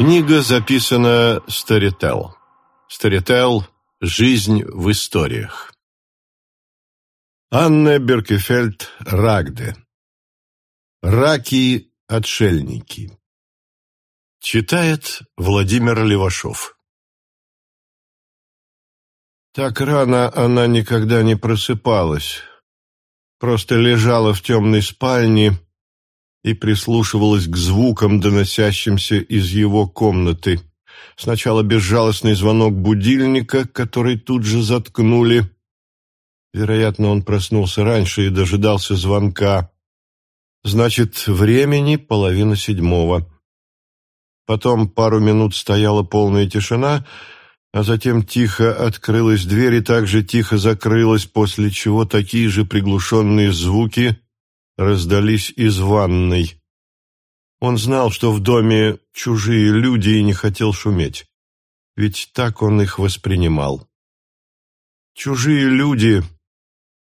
Книга записана Storytel. Storytel «Жизнь в историях». Анна Беркефельд Рагде. Раки-отшельники. Читает Владимир Левашов. Так рано она никогда не просыпалась. Просто лежала в темной спальне и прислушивалась к звукам, доносящимся из его комнаты. Сначала безжалостный звонок будильника, который тут же заткнули. Вероятно, он проснулся раньше и дожидался звонка. Значит, времени половина седьмого. Потом пару минут стояла полная тишина, а затем тихо открылась дверь и также тихо закрылась, после чего такие же приглушенные звуки раздались из ванной. Он знал, что в доме чужие люди и не хотел шуметь. Ведь так он их воспринимал. Чужие люди,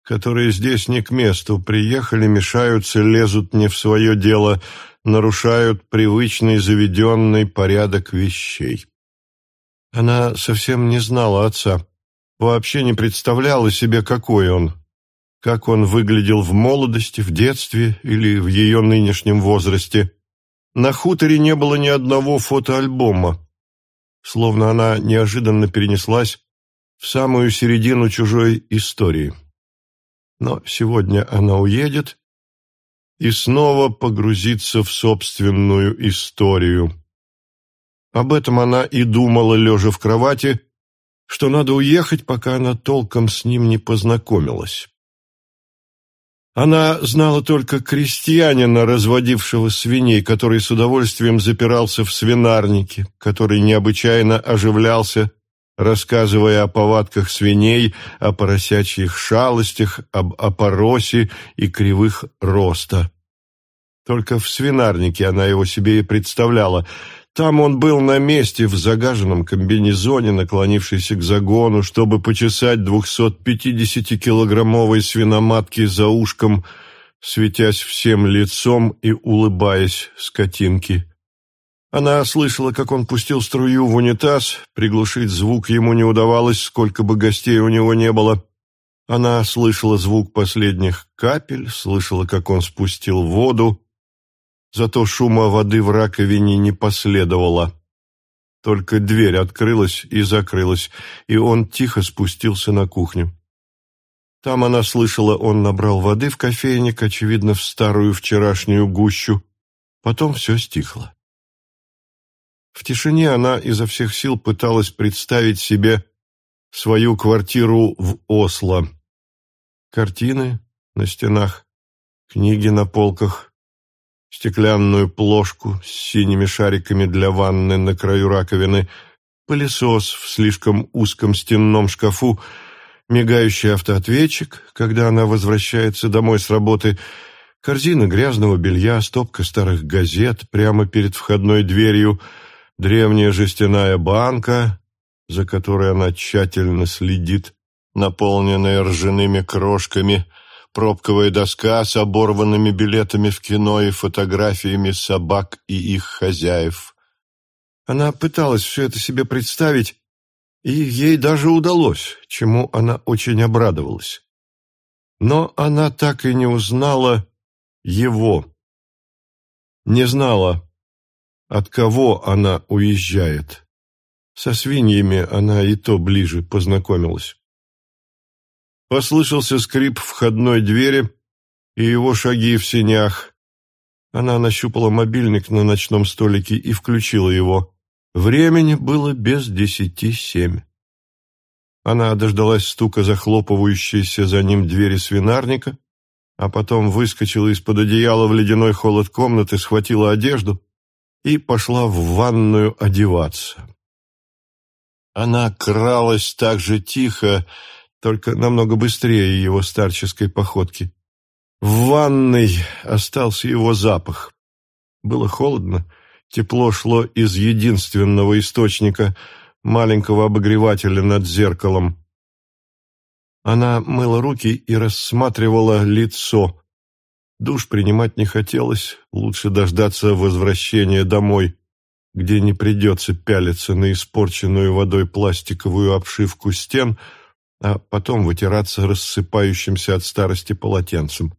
которые здесь не к месту, приехали, мешаются, лезут не в свое дело, нарушают привычный заведенный порядок вещей. Она совсем не знала отца, вообще не представляла себе, какой он как он выглядел в молодости, в детстве или в ее нынешнем возрасте. На хуторе не было ни одного фотоальбома, словно она неожиданно перенеслась в самую середину чужой истории. Но сегодня она уедет и снова погрузится в собственную историю. Об этом она и думала, лежа в кровати, что надо уехать, пока она толком с ним не познакомилась. Она знала только крестьянина, разводившего свиней, который с удовольствием запирался в свинарнике, который необычайно оживлялся, рассказывая о повадках свиней, о поросячьих шалостях, об опоросе и кривых роста. Только в свинарнике она его себе и представляла – там он был на месте в загаженном комбинезоне, наклонившийся к загону, чтобы почесать 250-килограммовой свиноматки за ушком, светясь всем лицом и улыбаясь скотинке. Она слышала, как он пустил струю в унитаз, приглушить звук ему не удавалось, сколько бы гостей у него не было. Она слышала звук последних капель, слышала, как он спустил воду, Зато шума воды в раковине не последовало. Только дверь открылась и закрылась, и он тихо спустился на кухню. Там она слышала, он набрал воды в кофейник, очевидно, в старую вчерашнюю гущу. Потом все стихло. В тишине она изо всех сил пыталась представить себе свою квартиру в Осло. Картины на стенах, книги на полках, стеклянную плошку с синими шариками для ванны на краю раковины, пылесос в слишком узком стенном шкафу, мигающий автоответчик, когда она возвращается домой с работы, корзина грязного белья, стопка старых газет прямо перед входной дверью, древняя жестяная банка, за которой она тщательно следит, наполненная ржаными крошками – пробковая доска с оборванными билетами в кино и фотографиями собак и их хозяев. Она пыталась все это себе представить, и ей даже удалось, чему она очень обрадовалась. Но она так и не узнала его. Не знала, от кого она уезжает. Со свиньями она и то ближе познакомилась. Послышался скрип входной двери и его шаги в сенях. Она нащупала мобильник на ночном столике и включила его. Времени было без десяти семь. Она дождалась стука захлопывающейся за ним двери свинарника, а потом выскочила из-под одеяла в ледяной холод комнаты, схватила одежду и пошла в ванную одеваться. Она кралась так же тихо, только намного быстрее его старческой походки. В ванной остался его запах. Было холодно, тепло шло из единственного источника, маленького обогревателя над зеркалом. Она мыла руки и рассматривала лицо. Душ принимать не хотелось, лучше дождаться возвращения домой. где не придется пялиться на испорченную водой пластиковую обшивку стен, а потом вытираться рассыпающимся от старости полотенцем.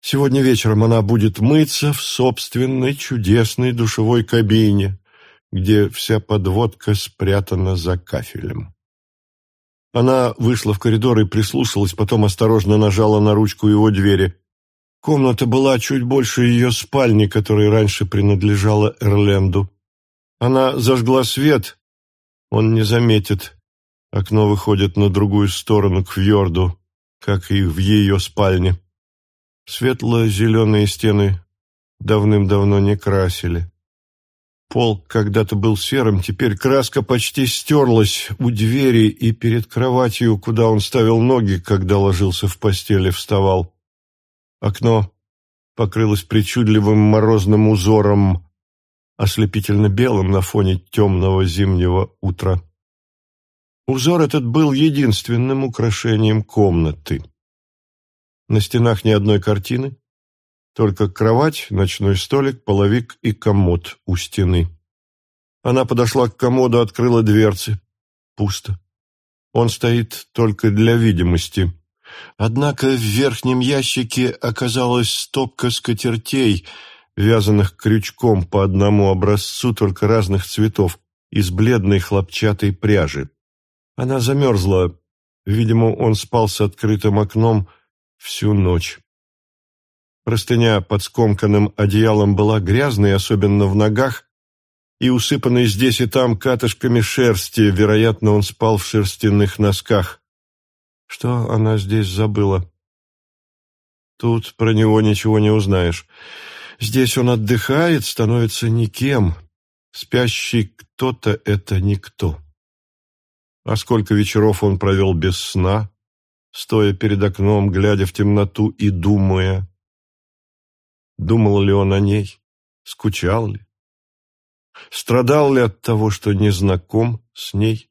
Сегодня вечером она будет мыться в собственной чудесной душевой кабине, где вся подводка спрятана за кафелем. Она вышла в коридор и прислушалась, потом осторожно нажала на ручку его двери. Комната была чуть больше ее спальни, которая раньше принадлежала Эрленду. Она зажгла свет, он не заметит. Окно выходит на другую сторону, к фьорду, как и в ее спальне. Светло-зеленые стены давным-давно не красили. Пол когда-то был серым, теперь краска почти стерлась у двери и перед кроватью, куда он ставил ноги, когда ложился в постели, вставал. Окно покрылось причудливым морозным узором, ослепительно белым на фоне темного зимнего утра. Узор этот был единственным украшением комнаты. На стенах ни одной картины, только кровать, ночной столик, половик и комод у стены. Она подошла к комоду, открыла дверцы. Пусто. Он стоит только для видимости. Однако в верхнем ящике оказалась стопка скатертей, вязаных крючком по одному образцу, только разных цветов, из бледной хлопчатой пряжи. Она замерзла. Видимо, он спал с открытым окном, всю ночь. Простыня под скомканным одеялом была грязной, особенно в ногах, и усыпанной здесь и там катышками шерсти, вероятно, он спал в шерстяных носках. Что она здесь забыла? Тут про него ничего не узнаешь. Здесь он отдыхает, становится никем. Спящий кто-то — это никто. А сколько вечеров он провел без сна, стоя перед окном, глядя в темноту и думая. Думал ли он о ней? Скучал ли? Страдал ли от того, что не знаком с ней?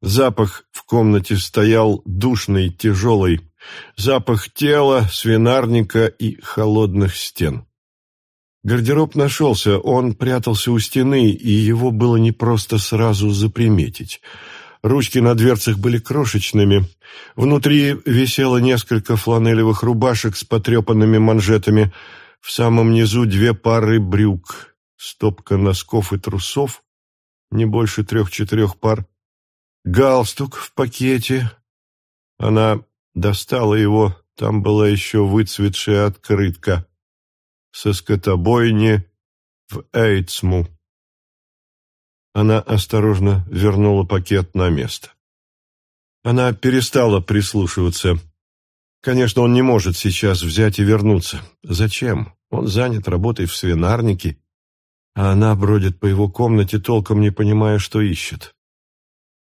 Запах в комнате стоял душный, тяжелый. Запах тела, свинарника и холодных стен. Гардероб нашелся, он прятался у стены, и его было непросто сразу заприметить — Ручки на дверцах были крошечными. Внутри висело несколько фланелевых рубашек с потрепанными манжетами. В самом низу две пары брюк, стопка носков и трусов, не больше трех-четырех пар. Галстук в пакете. Она достала его, там была еще выцветшая открытка. Со скотобойни в Эйцму. Она осторожно вернула пакет на место. Она перестала прислушиваться. Конечно, он не может сейчас взять и вернуться. Зачем? Он занят работой в свинарнике, а она бродит по его комнате, толком не понимая, что ищет.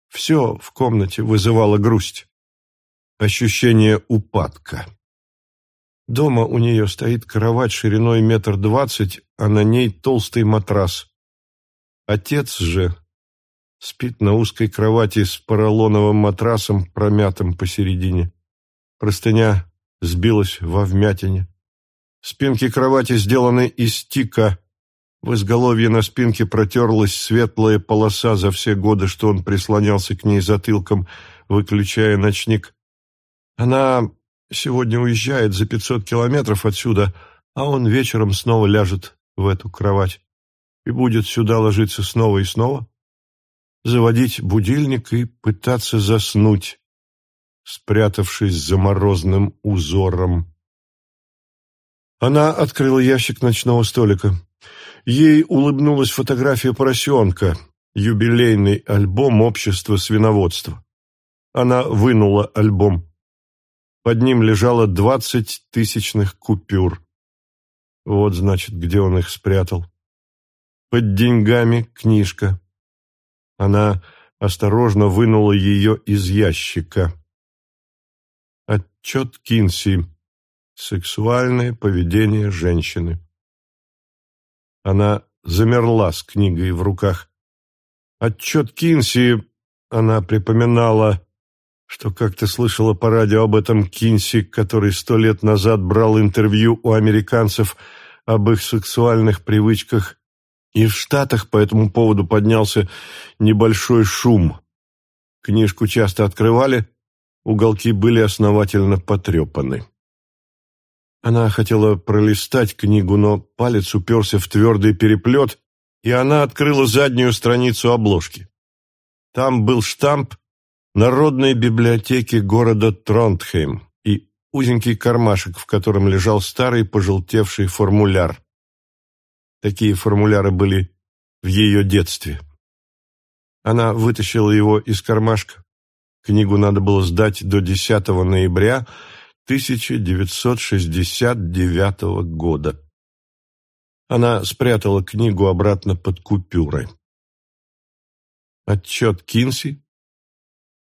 Все в комнате вызывало грусть. Ощущение упадка. Дома у нее стоит кровать шириной метр двадцать, а на ней толстый матрас. Отец же спит на узкой кровати с поролоновым матрасом, промятым посередине. Простыня сбилась во вмятине. Спинки кровати сделаны из тика. В изголовье на спинке протерлась светлая полоса за все годы, что он прислонялся к ней затылком, выключая ночник. Она сегодня уезжает за пятьсот километров отсюда, а он вечером снова ляжет в эту кровать и будет сюда ложиться снова и снова, заводить будильник и пытаться заснуть, спрятавшись за морозным узором. Она открыла ящик ночного столика. Ей улыбнулась фотография поросенка, юбилейный альбом общества свиноводства. Она вынула альбом. Под ним лежало двадцать тысячных купюр. Вот, значит, где он их спрятал. Под деньгами книжка. Она осторожно вынула ее из ящика. Отчет Кинси. Сексуальное поведение женщины. Она замерла с книгой в руках. Отчет Кинси, она припоминала, что как-то слышала по радио об этом Кинси, который сто лет назад брал интервью у американцев об их сексуальных привычках И в Штатах по этому поводу поднялся небольшой шум. Книжку часто открывали, уголки были основательно потрепаны. Она хотела пролистать книгу, но палец уперся в твердый переплет, и она открыла заднюю страницу обложки. Там был штамп Народной библиотеки города Тронтхейм и узенький кармашек, в котором лежал старый пожелтевший формуляр. Такие формуляры были в ее детстве. Она вытащила его из кармашка. Книгу надо было сдать до 10 ноября 1969 года. Она спрятала книгу обратно под купюры. Отчет Кинси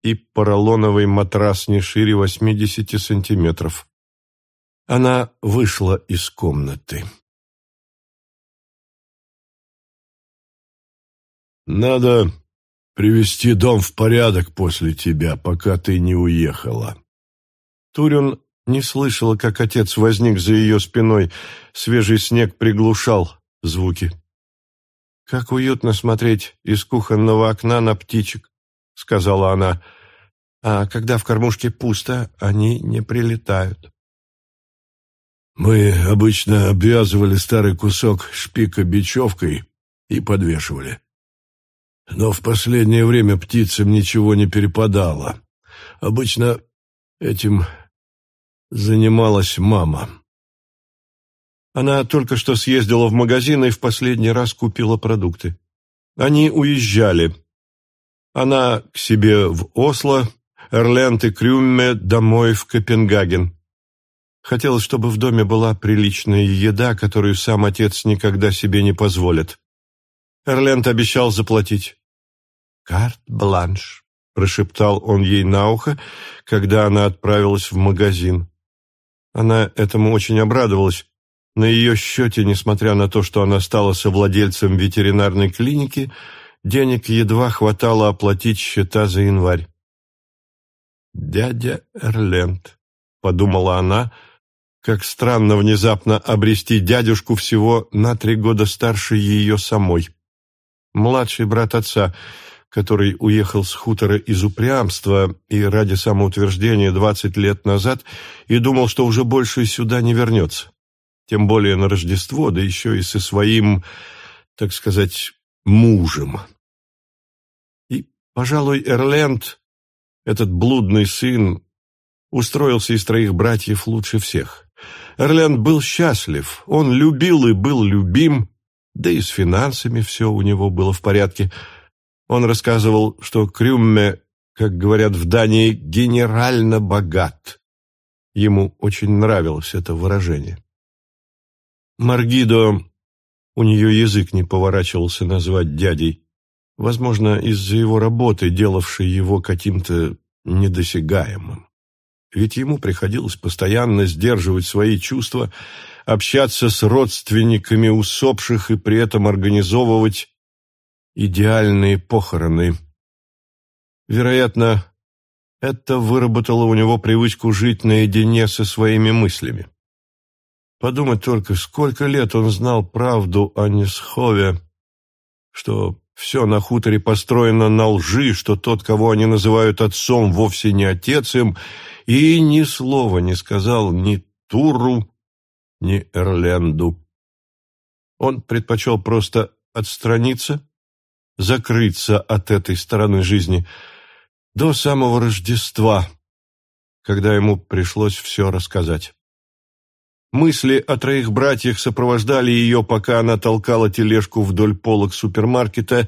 и поролоновый матрас не шире 80 сантиметров. Она вышла из комнаты. «Надо привести дом в порядок после тебя, пока ты не уехала». Турин не слышала, как отец возник за ее спиной. Свежий снег приглушал звуки. «Как уютно смотреть из кухонного окна на птичек», — сказала она. «А когда в кормушке пусто, они не прилетают». Мы обычно обвязывали старый кусок шпика бечевкой и подвешивали. Но в последнее время птицам ничего не перепадало. Обычно этим занималась мама. Она только что съездила в магазин и в последний раз купила продукты. Они уезжали. Она к себе в Осло, Эрленд и Крюмме домой в Копенгаген. Хотелось, чтобы в доме была приличная еда, которую сам отец никогда себе не позволит. Эрленд обещал заплатить. «Карт-бланш», — прошептал он ей на ухо, когда она отправилась в магазин. Она этому очень обрадовалась. На ее счете, несмотря на то, что она стала совладельцем ветеринарной клиники, денег едва хватало оплатить счета за январь. «Дядя Эрленд», — подумала она, — как странно внезапно обрести дядюшку всего на три года старше ее самой. Младший брат отца — который уехал с хутора из упрямства и ради самоутверждения двадцать лет назад и думал, что уже больше сюда не вернется. Тем более на Рождество, да еще и со своим, так сказать, мужем. И, пожалуй, Эрленд, этот блудный сын, устроился из троих братьев лучше всех. Эрленд был счастлив, он любил и был любим, да и с финансами все у него было в порядке – он рассказывал, что Крюмме, как говорят в Дании, генерально богат. Ему очень нравилось это выражение. Маргидо, у нее язык не поворачивался назвать дядей, возможно, из-за его работы, делавшей его каким-то недосягаемым. Ведь ему приходилось постоянно сдерживать свои чувства, общаться с родственниками усопших и при этом организовывать идеальные похороны. Вероятно, это выработало у него привычку жить наедине со своими мыслями. Подумать только, сколько лет он знал правду о Несхове, что все на хуторе построено на лжи, что тот, кого они называют отцом, вовсе не отец им, и ни слова не сказал ни Туру, ни Эрленду. Он предпочел просто отстраниться закрыться от этой стороны жизни до самого Рождества, когда ему пришлось все рассказать. Мысли о троих братьях сопровождали ее, пока она толкала тележку вдоль полок супермаркета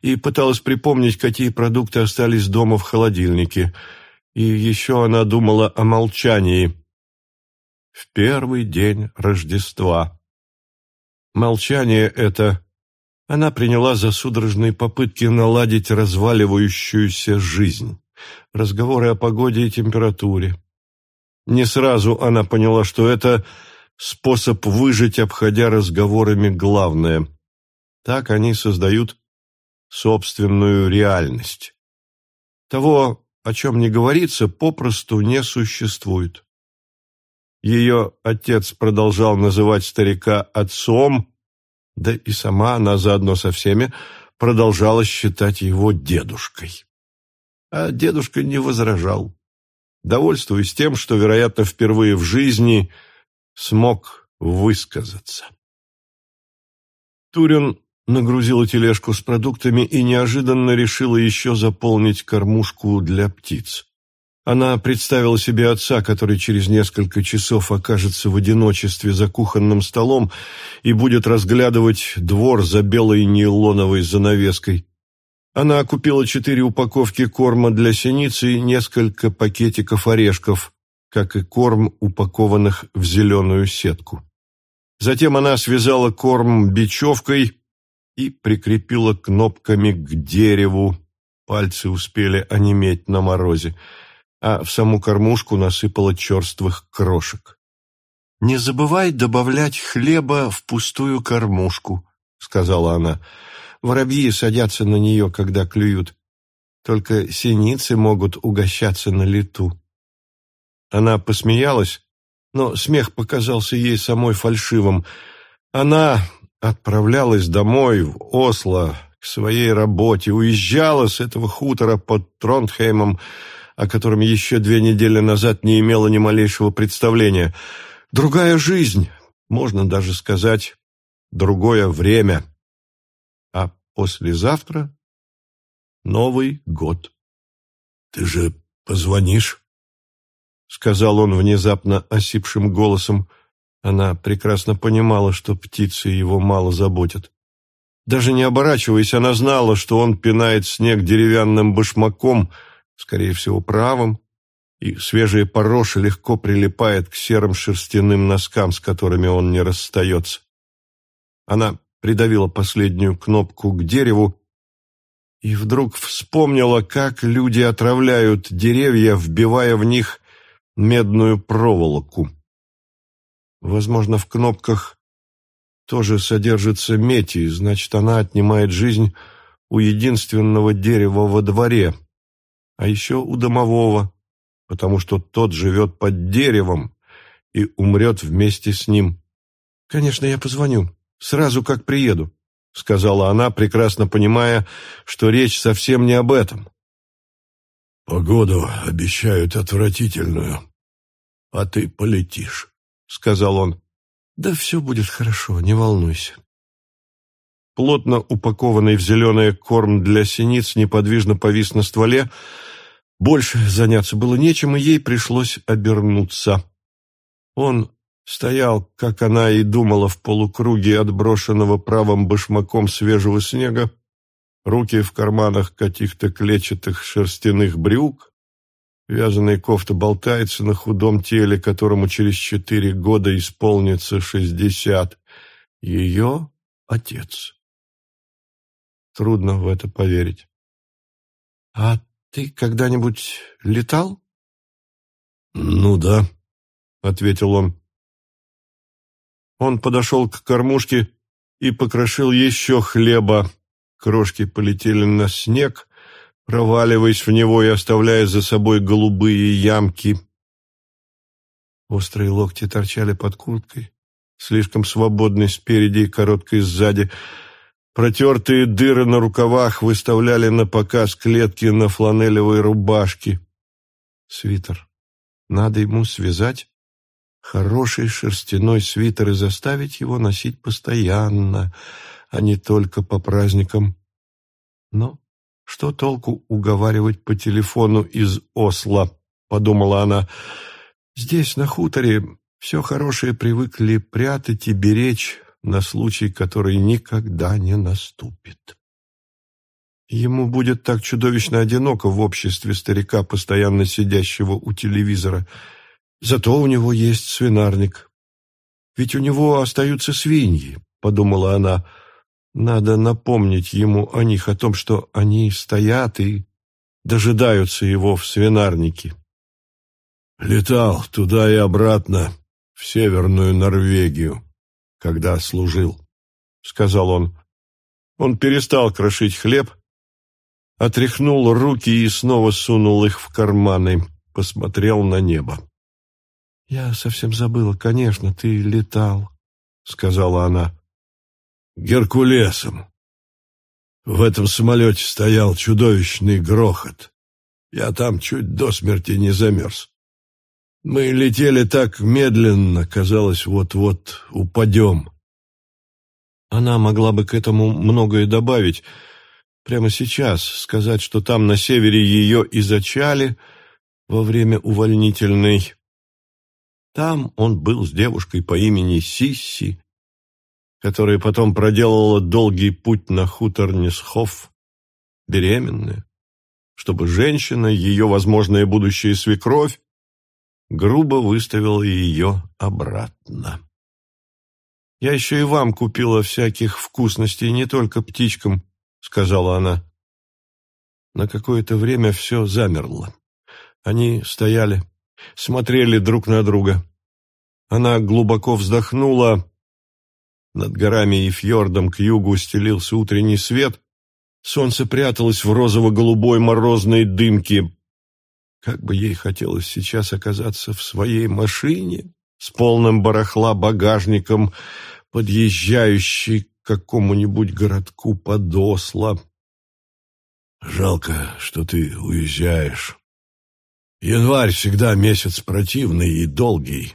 и пыталась припомнить, какие продукты остались дома в холодильнике. И еще она думала о молчании. В первый день Рождества. Молчание это она приняла за судорожные попытки наладить разваливающуюся жизнь, разговоры о погоде и температуре. Не сразу она поняла, что это способ выжить, обходя разговорами главное. Так они создают собственную реальность. Того, о чем не говорится, попросту не существует. Ее отец продолжал называть старика отцом, да и сама она заодно со всеми продолжала считать его дедушкой. А дедушка не возражал, довольствуясь тем, что, вероятно, впервые в жизни смог высказаться. Турин нагрузила тележку с продуктами и неожиданно решила еще заполнить кормушку для птиц. Она представила себе отца, который через несколько часов окажется в одиночестве за кухонным столом и будет разглядывать двор за белой нейлоновой занавеской. Она купила четыре упаковки корма для синицы и несколько пакетиков орешков, как и корм, упакованных в зеленую сетку. Затем она связала корм бечевкой и прикрепила кнопками к дереву. Пальцы успели онеметь на морозе а в саму кормушку насыпала черствых крошек. «Не забывай добавлять хлеба в пустую кормушку», — сказала она. «Воробьи садятся на нее, когда клюют. Только синицы могут угощаться на лету». Она посмеялась, но смех показался ей самой фальшивым. Она отправлялась домой, в Осло, к своей работе, уезжала с этого хутора под Тронтхеймом, о котором еще две недели назад не имела ни малейшего представления. Другая жизнь, можно даже сказать, другое время. Послезавтра Новый год. «Ты же позвонишь?» — сказал он внезапно осипшим голосом. Она прекрасно понимала, что птицы его мало заботят. Даже не оборачиваясь, она знала, что он пинает снег деревянным башмаком — скорее всего, правым, и свежая пороша легко прилипает к серым шерстяным носкам, с которыми он не расстается. Она придавила последнюю кнопку к дереву и вдруг вспомнила, как люди отравляют деревья, вбивая в них медную проволоку. Возможно, в кнопках тоже содержится медь, и значит, она отнимает жизнь у единственного дерева во дворе, а еще у домового, потому что тот живет под деревом и умрет вместе с ним. «Конечно, я позвоню, сразу как приеду», — сказала она, прекрасно понимая, что речь совсем не об этом. «Погоду обещают отвратительную, а ты полетишь», — сказал он. «Да все будет хорошо, не волнуйся». Плотно упакованный в зеленый корм для синиц неподвижно повис на стволе, больше заняться было нечем, и ей пришлось обернуться. Он стоял, как она и думала, в полукруге отброшенного правым башмаком свежего снега, руки в карманах каких-то клетчатых шерстяных брюк, вязаная кофта болтается на худом теле, которому через четыре года исполнится шестьдесят. Ее отец. Трудно в это поверить. «А ты когда-нибудь летал? Ну да, ответил он. Он подошел к кормушке и покрошил еще хлеба. Крошки полетели на снег, проваливаясь в него и оставляя за собой голубые ямки. Острые локти торчали под курткой, слишком свободной спереди и короткой сзади. Протертые дыры на рукавах выставляли на показ клетки на фланелевой рубашке. Свитер. Надо ему связать хороший шерстяной свитер и заставить его носить постоянно, а не только по праздникам. Но что толку уговаривать по телефону из Осло, подумала она. Здесь, на хуторе, все хорошее привыкли прятать и беречь, на случай, который никогда не наступит. Ему будет так чудовищно одиноко в обществе старика, постоянно сидящего у телевизора. Зато у него есть свинарник. Ведь у него остаются свиньи, подумала она. Надо напомнить ему о них, о том, что они стоят и дожидаются его в свинарнике. Летал туда и обратно, в Северную Норвегию когда служил», — сказал он. Он перестал крошить хлеб, отряхнул руки и снова сунул их в карманы, посмотрел на небо. «Я совсем забыла, конечно, ты летал», — сказала она. Геркулесом. В этом самолете стоял чудовищный грохот. Я там чуть до смерти не замерз. Мы летели так медленно, казалось, вот-вот упадем. Она могла бы к этому многое добавить. Прямо сейчас сказать, что там на севере ее и зачали во время увольнительной. Там он был с девушкой по имени Сисси, которая потом проделала долгий путь на хутор Несхов, беременная, чтобы женщина, ее возможная будущая свекровь, грубо выставила ее обратно. «Я еще и вам купила всяких вкусностей, не только птичкам», — сказала она. На какое-то время все замерло. Они стояли, смотрели друг на друга. Она глубоко вздохнула. Над горами и фьордом к югу стелился утренний свет. Солнце пряталось в розово-голубой морозной дымке. Как бы ей хотелось сейчас оказаться в своей машине с полным барахла багажником, подъезжающей к какому-нибудь городку подосла. «Жалко, что ты уезжаешь. Январь всегда месяц противный и долгий,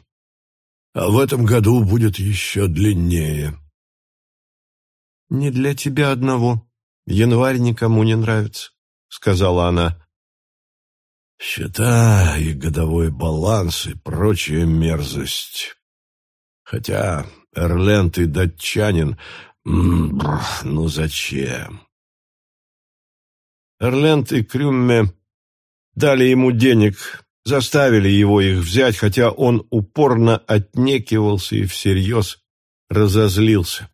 а в этом году будет еще длиннее». «Не для тебя одного. Январь никому не нравится», — сказала она. Счета и годовой баланс и прочая мерзость. Хотя Эрленд и датчанин... Ну зачем? Эрленд и Крюмме дали ему денег, заставили его их взять, хотя он упорно отнекивался и всерьез разозлился.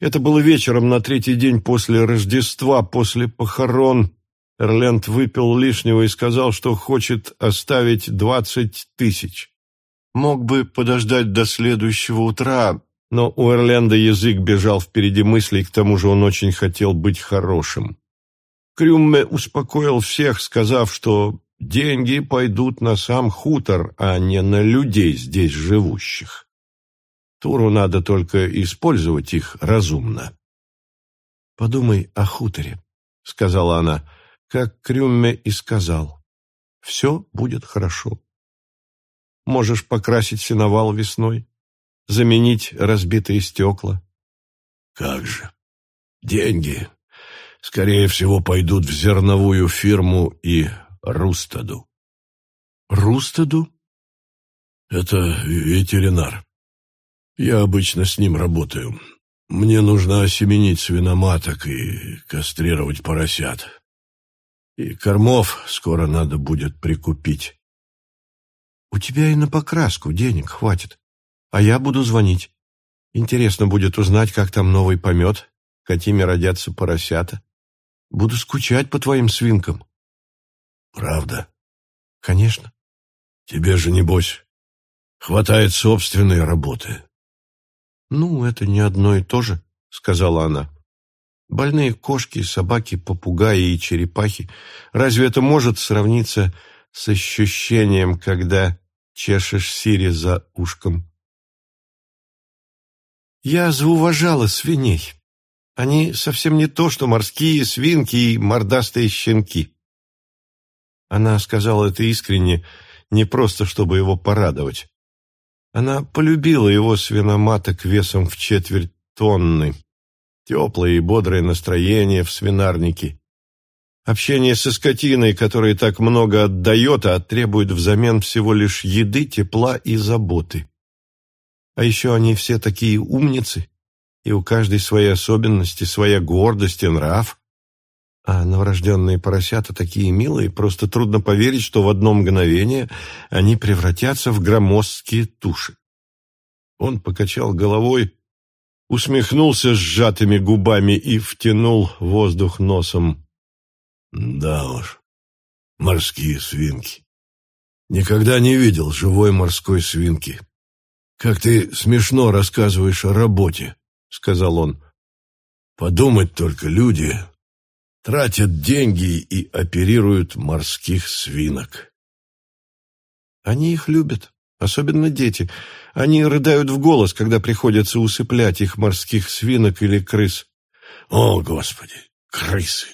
Это было вечером на третий день после Рождества, после похорон Эрленд выпил лишнего и сказал, что хочет оставить двадцать тысяч. Мог бы подождать до следующего утра, но у Эрленда язык бежал впереди мыслей, к тому же он очень хотел быть хорошим. Крюмме успокоил всех, сказав, что деньги пойдут на сам хутор, а не на людей здесь живущих. Туру надо только использовать их разумно. «Подумай о хуторе», — сказала она, — как Крюмме и сказал. Все будет хорошо. Можешь покрасить сеновал весной, заменить разбитые стекла. Как же. Деньги, скорее всего, пойдут в зерновую фирму и Рустаду. Рустаду? Это ветеринар. Я обычно с ним работаю. Мне нужно осеменить свиноматок и кастрировать поросят. И кормов скоро надо будет прикупить. У тебя и на покраску денег хватит. А я буду звонить. Интересно будет узнать, как там новый помет, какими родятся поросята. Буду скучать по твоим свинкам. Правда? Конечно. Тебе же, небось, хватает собственной работы. Ну, это не одно и то же, сказала она. Больные кошки, собаки, попугаи и черепахи. Разве это может сравниться с ощущением, когда чешешь Сири за ушком? Я зауважала свиней. Они совсем не то, что морские свинки и мордастые щенки. Она сказала это искренне, не просто чтобы его порадовать. Она полюбила его свиноматок весом в четверть тонны теплое и бодрое настроение в свинарнике, общение со скотиной, которая так много отдает, а требует взамен всего лишь еды, тепла и заботы. А еще они все такие умницы, и у каждой свои особенности, своя гордость и нрав. А новорожденные поросята такие милые, просто трудно поверить, что в одно мгновение они превратятся в громоздкие туши. Он покачал головой, усмехнулся сжатыми губами и втянул воздух носом. Да уж, морские свинки. Никогда не видел живой морской свинки. Как ты смешно рассказываешь о работе, сказал он. Подумать только, люди тратят деньги и оперируют морских свинок. Они их любят, Особенно дети. Они рыдают в голос, когда приходится усыплять их морских свинок или крыс. О, Господи, крысы!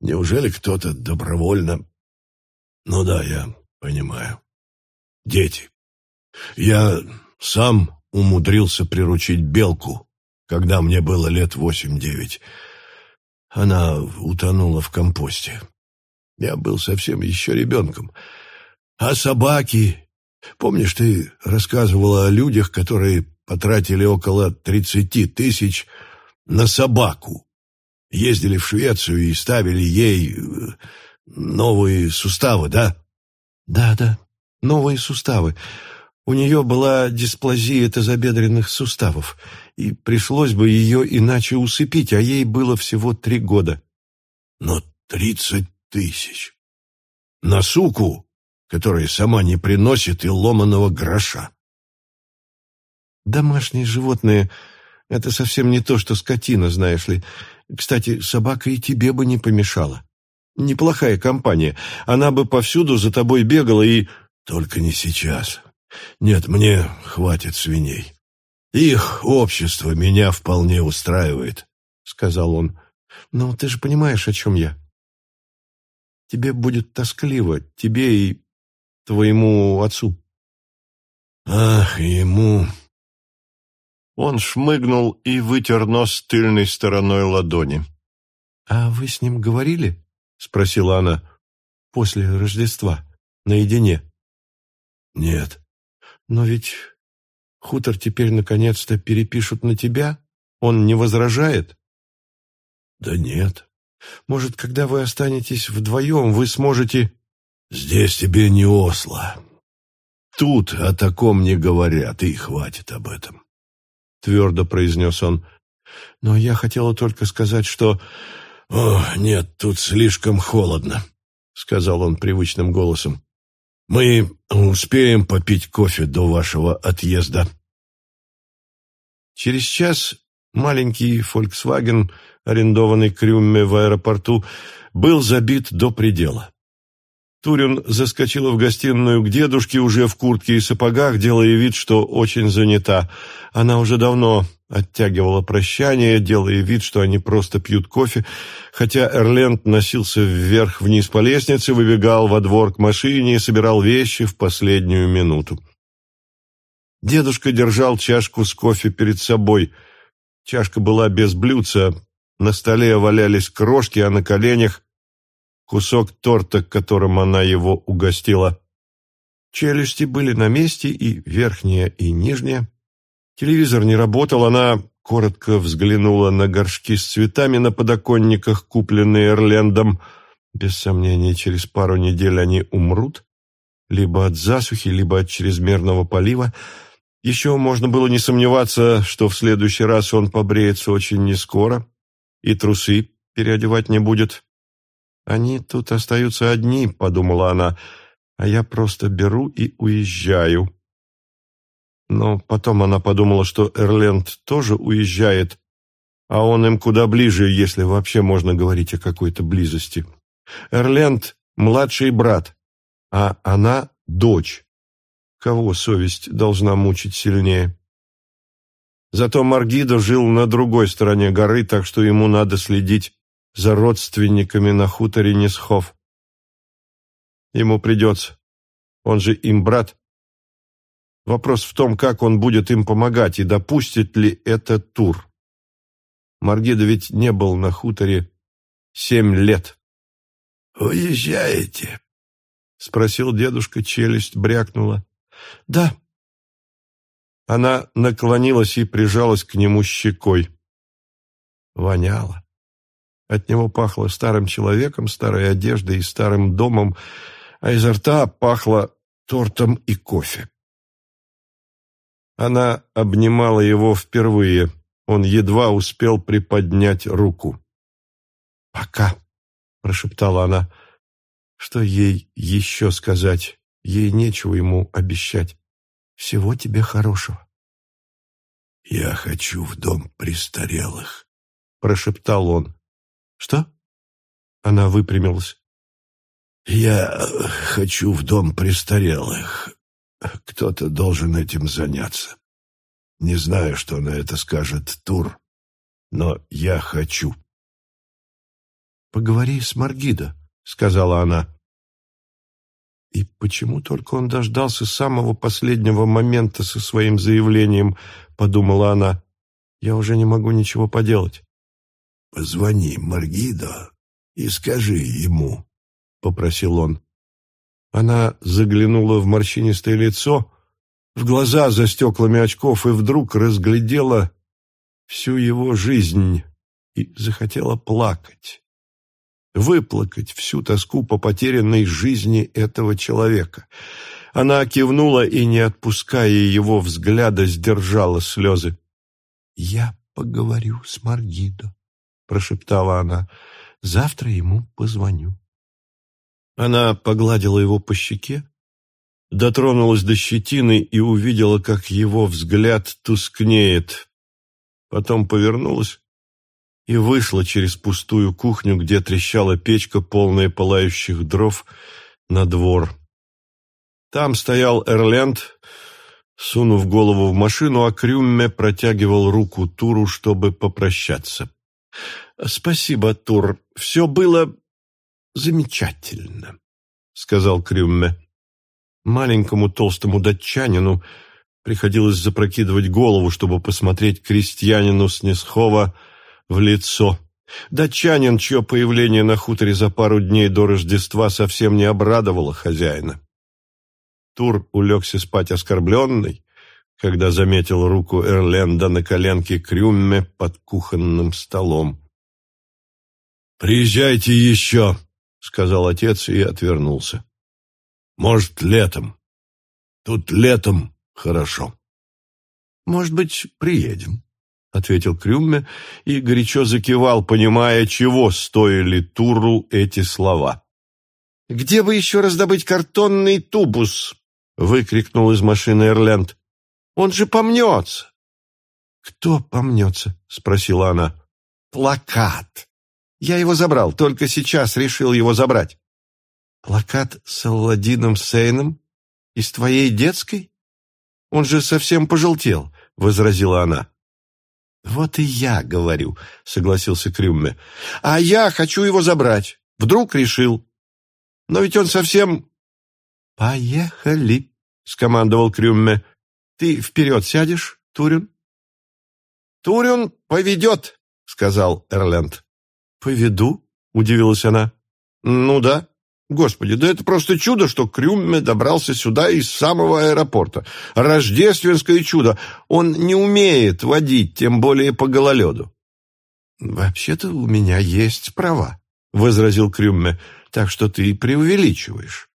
Неужели кто-то добровольно... Ну да, я понимаю. Дети. Я сам умудрился приручить белку, когда мне было лет восемь-девять. Она утонула в компосте. Я был совсем еще ребенком. А собаки... Помнишь, ты рассказывала о людях, которые потратили около тридцати тысяч на собаку? Ездили в Швецию и ставили ей э, новые суставы, да? Да, да, новые суставы. У нее была дисплазия тазобедренных суставов, и пришлось бы ее иначе усыпить, а ей было всего три года. Но тридцать тысяч. На суку, которая сама не приносит и ломаного гроша. Домашние животные — это совсем не то, что скотина, знаешь ли. Кстати, собака и тебе бы не помешала. Неплохая компания. Она бы повсюду за тобой бегала и... Только не сейчас. Нет, мне хватит свиней. Их общество меня вполне устраивает, — сказал он. Но ты же понимаешь, о чем я. Тебе будет тоскливо, тебе и твоему отцу. Ах, ему... Он шмыгнул и вытер нос тыльной стороной ладони. «А вы с ним говорили?» — спросила она. «После Рождества, наедине». «Нет». «Но ведь хутор теперь наконец-то перепишут на тебя? Он не возражает?» «Да нет». Может, когда вы останетесь вдвоем, вы сможете...» «Здесь тебе не Осло. Тут о таком не говорят, и хватит об этом», — твердо произнес он. «Но я хотела только сказать, что...» «О, нет, тут слишком холодно», — сказал он привычным голосом. «Мы успеем попить кофе до вашего отъезда». Через час маленький «Фольксваген», арендованный Крюмме в аэропорту, был забит до предела. Турин заскочила в гостиную к дедушке уже в куртке и сапогах, делая вид, что очень занята. Она уже давно оттягивала прощание, делая вид, что они просто пьют кофе, хотя Эрленд носился вверх-вниз по лестнице, выбегал во двор к машине и собирал вещи в последнюю минуту. Дедушка держал чашку с кофе перед собой. Чашка была без блюдца, на столе валялись крошки, а на коленях кусок торта, которым она его угостила. Челюсти были на месте, и верхняя, и нижняя. Телевизор не работал, она коротко взглянула на горшки с цветами на подоконниках, купленные Эрлендом. Без сомнения, через пару недель они умрут, либо от засухи, либо от чрезмерного полива. Еще можно было не сомневаться, что в следующий раз он побреется очень нескоро и трусы переодевать не будет. «Они тут остаются одни», — подумала она, — «а я просто беру и уезжаю». Но потом она подумала, что Эрленд тоже уезжает, а он им куда ближе, если вообще можно говорить о какой-то близости. Эрленд — младший брат, а она — дочь. Кого совесть должна мучить сильнее? Зато Маргидо жил на другой стороне горы, так что ему надо следить за родственниками на хуторе Несхов. Ему придется. Он же им брат. Вопрос в том, как он будет им помогать и допустит ли это тур. Маргида ведь не был на хуторе семь лет. «Уезжаете?» — спросил дедушка, челюсть брякнула. «Да», она наклонилась и прижалась к нему щекой. Воняло. От него пахло старым человеком, старой одеждой и старым домом, а изо рта пахло тортом и кофе. Она обнимала его впервые. Он едва успел приподнять руку. «Пока», — прошептала она. «Что ей еще сказать? Ей нечего ему обещать. Всего тебе хорошего. «Я хочу в дом престарелых», — прошептал он. «Что?» Она выпрямилась. «Я хочу в дом престарелых. кто-то должен этим заняться. Не знаю, что на это скажет Тур, но я хочу. «Поговори с Маргидо», — сказала она. И почему только он дождался самого последнего момента со своим заявлением, подумала она. Я уже не могу ничего поделать. Позвони Маргидо и скажи ему, попросил он. Она заглянула в морщинистое лицо, в глаза за стеклами очков и вдруг разглядела всю его жизнь и захотела плакать выплакать всю тоску по потерянной жизни этого человека. Она кивнула и, не отпуская его взгляда, сдержала слезы. «Я поговорю с Маргидо», — прошептала она. «Завтра ему позвоню». Она погладила его по щеке, дотронулась до щетины и увидела, как его взгляд тускнеет. Потом повернулась и вышла через пустую кухню, где трещала печка, полная пылающих дров, на двор. Там стоял Эрленд, сунув голову в машину, а Крюмме протягивал руку Туру, чтобы попрощаться. «Спасибо, Тур, все было замечательно», — сказал Крюмме. Маленькому толстому датчанину приходилось запрокидывать голову, чтобы посмотреть крестьянину Снесхова — в лицо. Датчанин, чье появление на хуторе за пару дней до Рождества совсем не обрадовало хозяина. Тур улегся спать оскорбленный, когда заметил руку Эрленда на коленке Крюмме под кухонным столом. «Приезжайте еще», — сказал отец и отвернулся. «Может, летом. Тут летом хорошо». «Может быть, приедем», ответил Крюмме и горячо закивал, понимая, чего стоили Туру эти слова. «Где бы еще раздобыть картонный тубус?» — выкрикнул из машины Эрленд. «Он же помнется!» «Кто помнется?» — спросила она. «Плакат. Я его забрал, только сейчас решил его забрать». «Плакат с Алладином Сейном? Из твоей детской? Он же совсем пожелтел», — возразила она. «Вот и я говорю», — согласился Крюмме. «А я хочу его забрать. Вдруг решил. Но ведь он совсем...» «Поехали», — скомандовал Крюмме. «Ты вперед сядешь, Турин?» «Турин поведет», — сказал Эрленд. «Поведу?» — удивилась она. «Ну да. Господи, да это просто чудо, что Крюмме добрался сюда из самого аэропорта. Рождественское чудо. Он не умеет водить, тем более по гололеду. «Вообще-то у меня есть права», — возразил Крюмме, — «так что ты преувеличиваешь».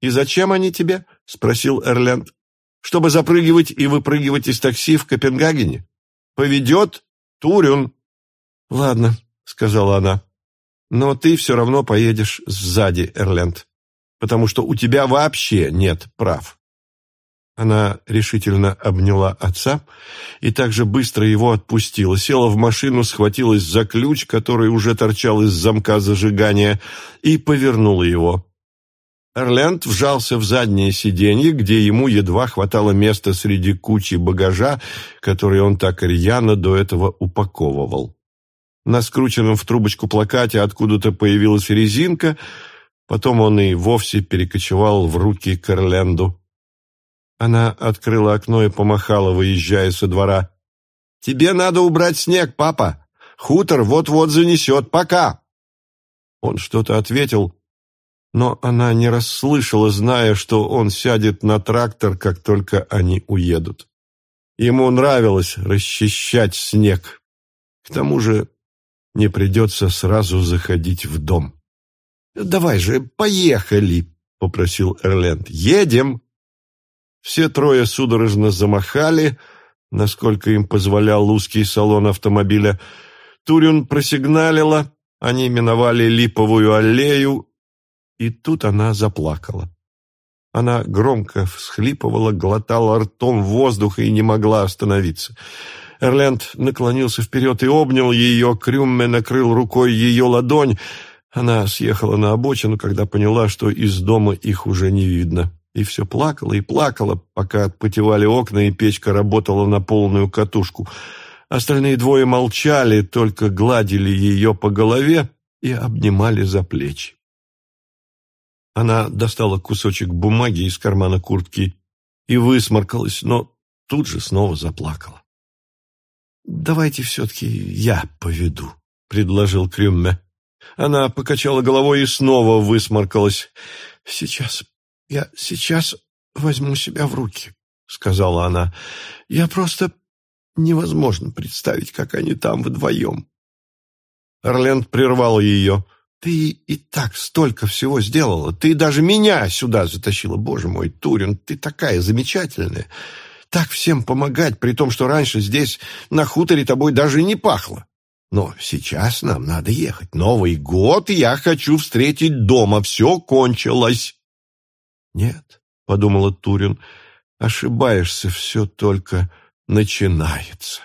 «И зачем они тебе?» — спросил Эрленд. «Чтобы запрыгивать и выпрыгивать из такси в Копенгагене? Поведет Турюн». «Ладно», — сказала она. Но ты все равно поедешь сзади, Эрленд, потому что у тебя вообще нет прав. Она решительно обняла отца и также быстро его отпустила, села в машину, схватилась за ключ, который уже торчал из замка зажигания, и повернула его. Эрленд вжался в заднее сиденье, где ему едва хватало места среди кучи багажа, который он так рьяно до этого упаковывал. На скрученном в трубочку плакате откуда-то появилась резинка, потом он и вовсе перекочевал в руки Карленду. Она открыла окно и помахала, выезжая со двора. «Тебе надо убрать снег, папа! Хутор вот-вот занесет. Пока!» Он что-то ответил, но она не расслышала, зная, что он сядет на трактор, как только они уедут. Ему нравилось расчищать снег. К тому же не придется сразу заходить в дом. «Давай же, поехали!» — попросил Эрленд. «Едем!» Все трое судорожно замахали, насколько им позволял узкий салон автомобиля. Турин просигналила, они миновали липовую аллею, и тут она заплакала. Она громко всхлипывала, глотала ртом воздух и не могла остановиться. Эрленд наклонился вперед и обнял ее, Крюмме накрыл рукой ее ладонь. Она съехала на обочину, когда поняла, что из дома их уже не видно. и все плакала и плакала, пока отпотевали окна, и печка работала на полную катушку. Остальные двое молчали, только гладили ее по голове и обнимали за плечи. Она достала кусочек бумаги из кармана куртки и высморкалась, но тут же снова заплакала. «Давайте все-таки я поведу», — предложил Крюмме. Она покачала головой и снова высморкалась. «Сейчас, я сейчас возьму себя в руки», — сказала она. «Я просто... невозможно представить, как они там вдвоем». Орленд прервал ее. «Ты и так столько всего сделала. Ты даже меня сюда затащила. Боже мой, Турин, ты такая замечательная. Так всем помогать, при том, что раньше здесь, на хуторе, тобой даже не пахло. Но сейчас нам надо ехать. Новый год я хочу встретить дома. Все кончилось. Нет, — подумала Турин, — ошибаешься, все только начинается.